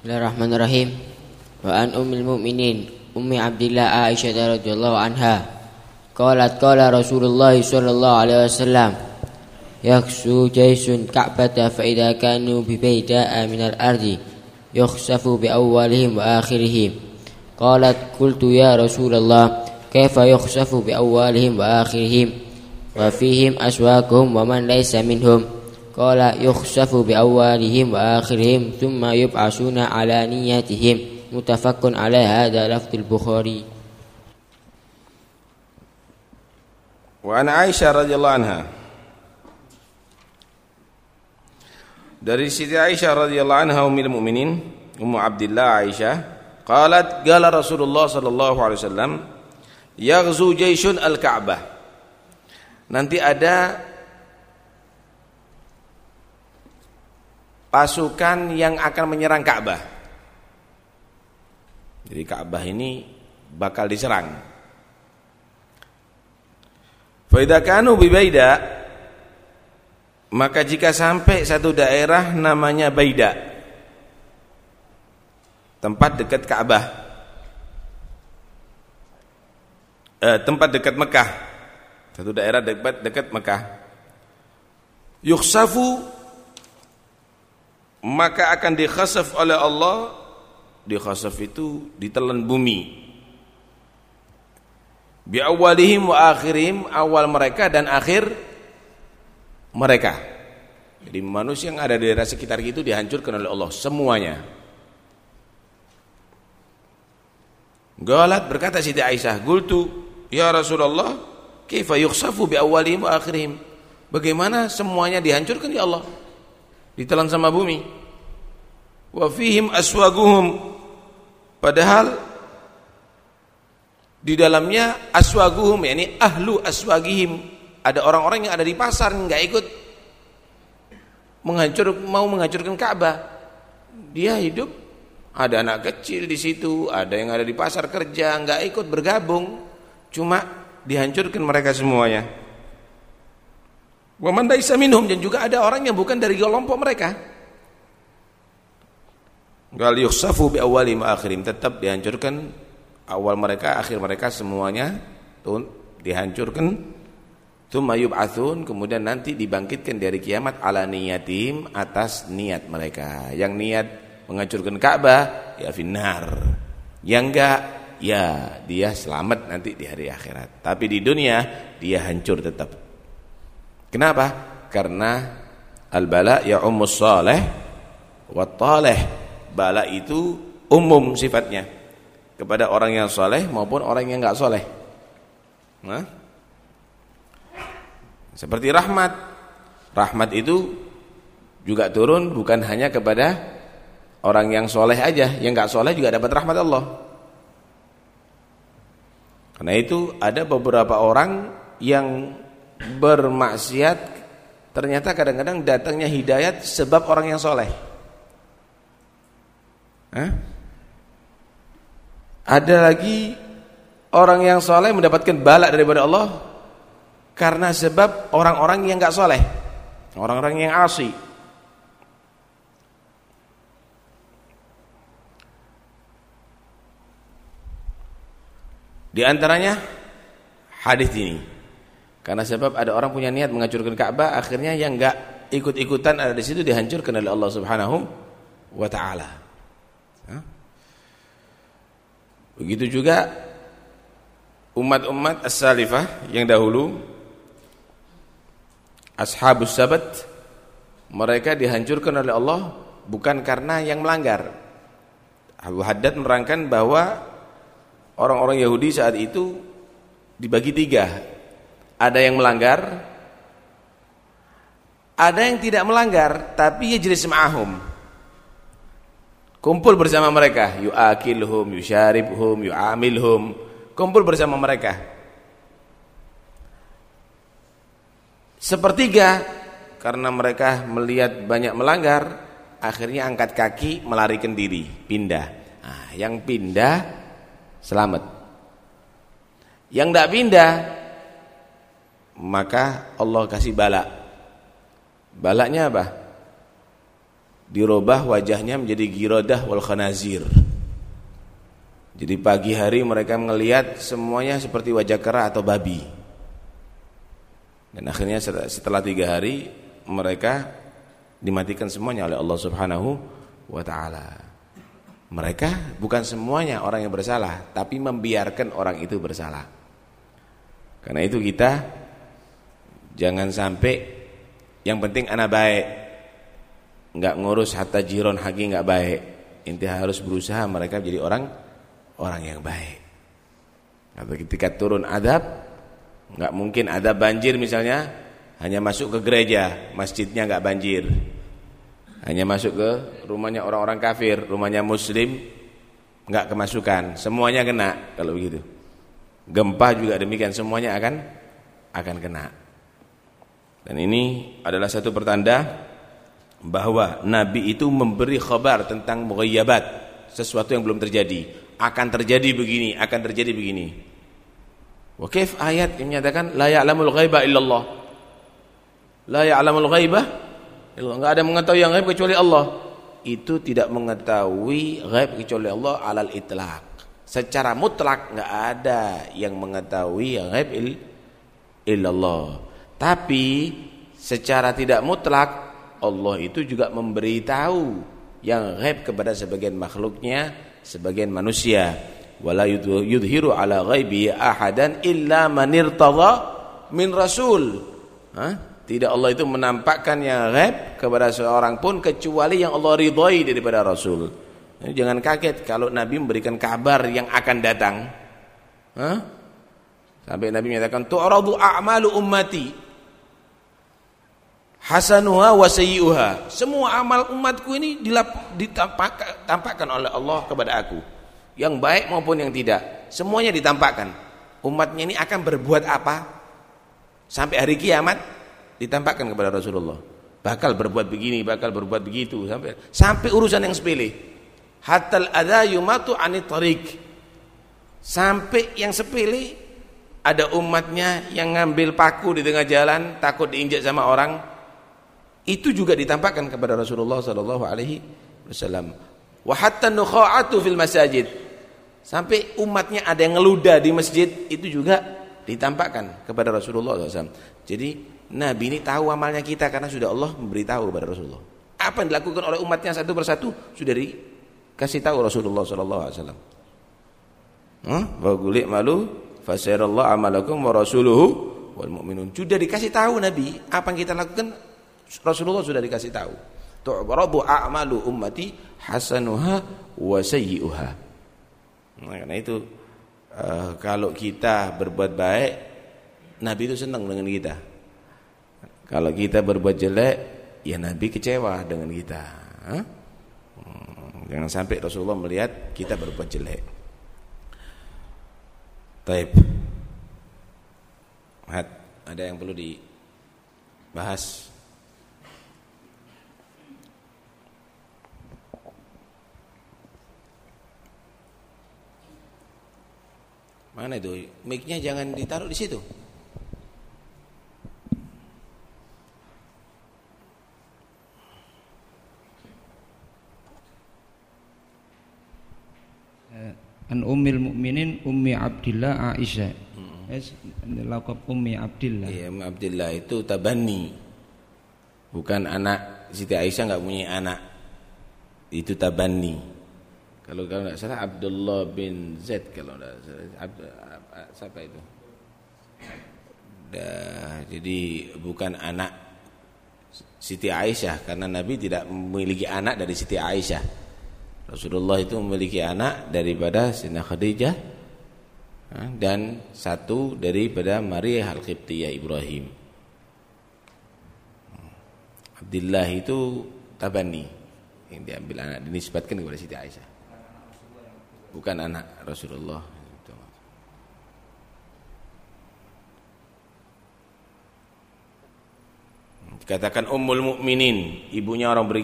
Bismillahirrahmanirrahim. Wa an ummil mu'minin ummi Abdillah Aisyah radhiyallahu anha qalat qala Rasulullah sallallahu alaihi wasallam yakhsu jaysun ka'bata fa idza kanu bi bayda'a min al-ardi yukhsafu bi awwalihim wa akhirihim qalat qultu ya Rasulullah kaifa yukhsafu bi awwalihim wa akhirihim wa fihim aswaquhum wa man laysa minhum Qala yukhsafu bi awwalihim wa akhirihim thumma yub'asuna ala niyatihim. Mutafakkun ala hadha lafdul Bukhari. Wa an Aisyah radhiyallahu anha. Dari Siti Aisyah radhiyallahu anha ummul mukminin Ummu Abdullah Aisyah qalat qala Rasulullah sallallahu alaihi wasallam yaghzu jayshun al-Ka'bah Nanti ada pasukan yang akan menyerang Ka'bah. Jadi Ka'bah ini bakal diserang. Fa kanu bibaida maka jika sampai satu daerah namanya Baida tempat dekat Ka'bah eh, tempat dekat Mekah satu daerah dekat dekat Mekah yukhsafu maka akan dikhasaf oleh Allah dikhasaf itu ditelan bumi. Bi awalihim wa akhirihim awal mereka dan akhir mereka. Jadi manusia yang ada di daerah sekitar itu dihancurkan oleh Allah semuanya. Galat berkata Siti Aisyah gultu ya Rasulullah kaifa yukhsafu bi awalihim wa akhirihim? Bagaimana semuanya dihancurkan ya Allah ditelan sama bumi. Wa fihim aswaguhum. Padahal di dalamnya aswaguhum yakni ahlu aswagihim. Ada orang-orang yang ada di pasar nggak ikut menghancur mau menghancurkan Ka'bah. Dia hidup. Ada anak kecil di situ ada yang ada di pasar kerja nggak ikut bergabung. Cuma dihancurkan mereka semuanya Wa man laisa minhum dan juga ada orang yang bukan dari kelompok mereka. Gal yukhsafu bi awwali ma akhirim tetap dihancurkan awal mereka akhir mereka semuanya tun dihancurkan Tsumma yub'atsun kemudian nanti dibangkitkan dari kiamat ala niyatim atas niat mereka. Yang niat menghancurkan Ka'bah ya finnar. Yang enggak ya dia selamat nanti di hari akhirat. Tapi di dunia dia hancur tetap. Kenapa? Karena al-bala ya ummus salih wa talih. Bala itu umum sifatnya kepada orang yang soleh maupun orang yang enggak soleh. Nah, seperti rahmat. Rahmat itu juga turun bukan hanya kepada orang yang soleh aja, yang enggak soleh juga dapat rahmat Allah. Karena itu ada beberapa orang yang bermaksiat ternyata kadang-kadang datangnya hidayat sebab orang yang soleh. Hah? Ada lagi orang yang soleh mendapatkan balak daripada Allah karena sebab orang-orang yang nggak soleh, orang-orang yang asli. Di antaranya hadis ini. Karena sebab ada orang punya niat menghancurkan Ka'bah, akhirnya yang enggak ikut-ikutan ada di situ dihancurkan oleh Allah Subhanahu wa taala. Begitu juga umat-umat as-salifah yang dahulu ashabus sabat mereka dihancurkan oleh Allah bukan karena yang melanggar. Abu Haddad menerangkan bahwa orang-orang Yahudi saat itu dibagi tiga ada yang melanggar, ada yang tidak melanggar, tapi yajlis ma'ahum. Kumpul bersama mereka, yu'akilhum, yusharibhum, yu'amilhum, kumpul bersama mereka. Sepertiga karena mereka melihat banyak melanggar, akhirnya angkat kaki melarikan diri, pindah. Nah, yang pindah selamat. Yang tidak pindah maka Allah kasih bala. Balanya apa? dirubah wajahnya menjadi girodah wal khanazir. Jadi pagi hari mereka melihat semuanya seperti wajah kera atau babi. Dan akhirnya setelah tiga hari mereka dimatikan semuanya oleh Allah Subhanahu wa taala. Mereka bukan semuanya orang yang bersalah, tapi membiarkan orang itu bersalah. Karena itu kita jangan sampai yang penting anak baik. Enggak ngurus hatta jiron hagi enggak baik. Intinya harus berusaha mereka jadi orang orang yang baik. Atau ketika turun adab, nggak mungkin ada banjir misalnya, hanya masuk ke gereja, masjidnya nggak banjir. Hanya masuk ke rumahnya orang-orang kafir, rumahnya muslim, nggak kemasukan, semuanya kena kalau begitu. Gempa juga demikian, semuanya akan akan kena. Dan ini adalah satu pertanda bahwa Nabi itu memberi khabar tentang mughayyabat, sesuatu yang belum terjadi akan terjadi begini, akan terjadi begini. Wa kaif ayat yang menyatakan la ya'lamul ghaiba illallah. La ya'lamul ghaiba illallah. Enggak ada mengetahui yang gaib kecuali Allah. Itu tidak mengetahui gaib kecuali Allah alal itlaq. Secara mutlak enggak ada yang mengetahui yang gaib il illallah. Tapi secara tidak mutlak Allah itu juga memberitahu yang gaib kepada sebagian makhluknya sebagian manusia. Wala yudhiru ala ghaibi ahadan illa man min rasul. Ha? tidak Allah itu menampakkan yang ghaib kepada seorang pun kecuali yang Allah ridhoi daripada rasul. Jangan kaget kalau nabi memberikan kabar yang akan datang. Ha? sampai nabi menyatakan tu'radu a'malu ummati hasanuha wa sayyi'uha. Semua amal umatku ini ditampakkan oleh Allah kepada aku. Yang baik maupun yang tidak, semuanya ditampakkan. Umatnya ini akan berbuat apa? Sampai hari kiamat ditampakkan kepada Rasulullah. Bakal berbuat begini, bakal berbuat begitu sampai sampai urusan yang sepele. Hatal ada yumatu anit Sampai yang sepele ada umatnya yang ngambil paku di tengah jalan takut diinjak sama orang itu juga ditampakkan kepada Rasulullah sallallahu alaihi wasallam. Wa hatta nukha'atu fil masajid. Sampai umatnya ada yang ngeluda di masjid itu juga ditampakkan kepada Rasulullah SAW. Jadi Nabi ini tahu amalnya kita karena sudah Allah memberitahu kepada Rasulullah. Apa yang dilakukan oleh umatnya satu persatu sudah dikasih tahu Rasulullah Sallallahu Alaihi Wasallam. Wa gulik malu fasirallahu amalakum wa rasuluhu wal mu'minun. Sudah dikasih tahu Nabi apa yang kita lakukan Rasulullah sudah dikasih tahu. Tu'radu a'malu ummati hasanuha wa sayyi'uha. Nah, karena itu uh, kalau kita berbuat baik, Nabi itu senang dengan kita. Kalau kita berbuat jelek, ya Nabi kecewa dengan kita. Hmm, jangan sampai Rasulullah melihat kita berbuat jelek. Taib. Ada yang perlu dibahas? Mana itu? Mic-nya jangan ditaruh di situ. Eh, an ummil mukminin ummi Abdillah Aisyah. Hmm. Es lakab ummi Abdillah. Iya, ummi Abdillah itu tabani. Bukan anak Siti Aisyah enggak punya anak. Itu tabani. Kalau kalau tidak salah Abdullah bin Zaid kalau tidak salah Abd, siapa itu? Dah, jadi bukan anak Siti Aisyah karena Nabi tidak memiliki anak dari Siti Aisyah. Rasulullah itu memiliki anak daripada Sina Khadijah dan satu daripada Maria Al-Qibtiyah Ibrahim. Abdullah itu tabani yang diambil anak dinisbatkan kepada Siti Aisyah bukan anak Rasulullah Katakan ummul mukminin, ibunya orang ber,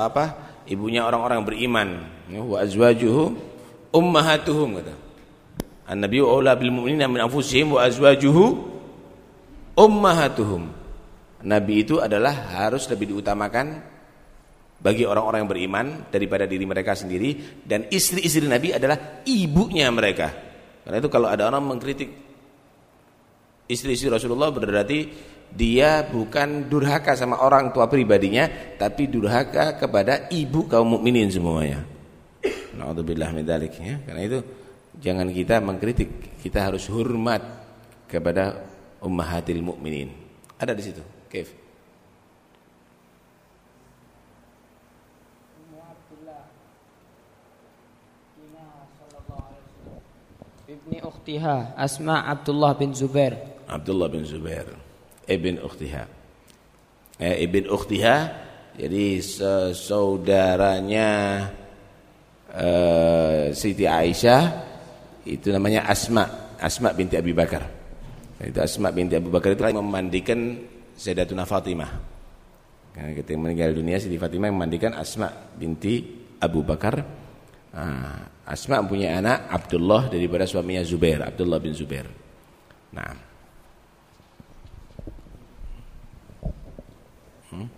apa? Ibunya orang-orang beriman. Wa azwajuhu ummahatuhum kata. An-nabiyyu aula bil mu'minina min anfusihim wa azwajuhu ummahatuhum. Nabi itu adalah harus lebih diutamakan bagi orang-orang yang beriman daripada diri mereka sendiri dan istri-istri Nabi adalah ibunya mereka. Karena itu kalau ada orang mengkritik istri-istri Rasulullah berarti dia bukan durhaka sama orang tua pribadinya tapi durhaka kepada ibu kaum mukminin semuanya. Nauzubillah min dzalik ya. Karena itu jangan kita mengkritik, kita harus hormat kepada ummahatil mukminin. Ada di situ. Kaif. Ibni ukhtiha Asma Abdullah bin Zubair. Abdullah bin Zubair Ibn ukhtiha. Eh, Ibn ukhtiha Jadi saudaranya uh, Siti Aisyah Itu namanya Asma Asma binti Abi Bakar. Itu Asma binti Abu Bakar itu memandikan Sayyidatuna Fatimah Karena ketika meninggal dunia Siti Fatimah memandikan Asma binti Abu Bakar nah, Asma punya anak Abdullah daripada suaminya Zubair, Abdullah bin Zubair. Nah. Hmm?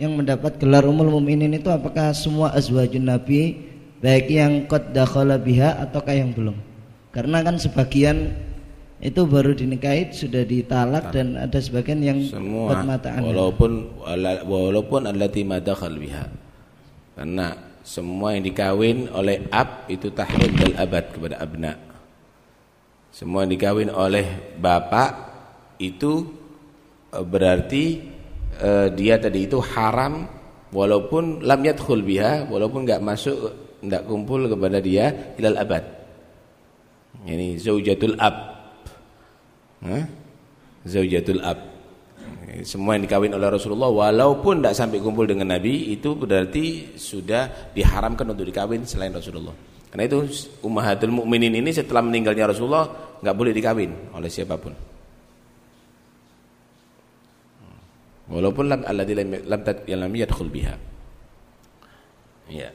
Yang mendapat gelar umul muminin itu apakah semua azwajun nabi baik yang qad dakhala biha ataukah yang belum? Karena kan sebagian itu baru dinikahi sudah ditalak dan ada sebagian yang semua walaupun walaupun allati madakhal biha. Karena semua yang dikawin oleh ab itu tahlil dal abad kepada abna. Semua yang dikawin oleh bapak itu e, berarti uh, dia tadi itu haram walaupun lam yadkhul biha walaupun enggak masuk enggak kumpul kepada dia ilal abad ini zaujatul ab Zaujatul ab. Semua yang dikawin oleh Rasulullah walaupun tidak sampai kumpul dengan Nabi itu berarti sudah diharamkan untuk dikawin selain Rasulullah. Karena itu ummahatul mukminin ini setelah meninggalnya Rasulullah nggak boleh dikawin oleh siapa pun. Walaupun lam alladzi lam lam yadkhul biha. Ya.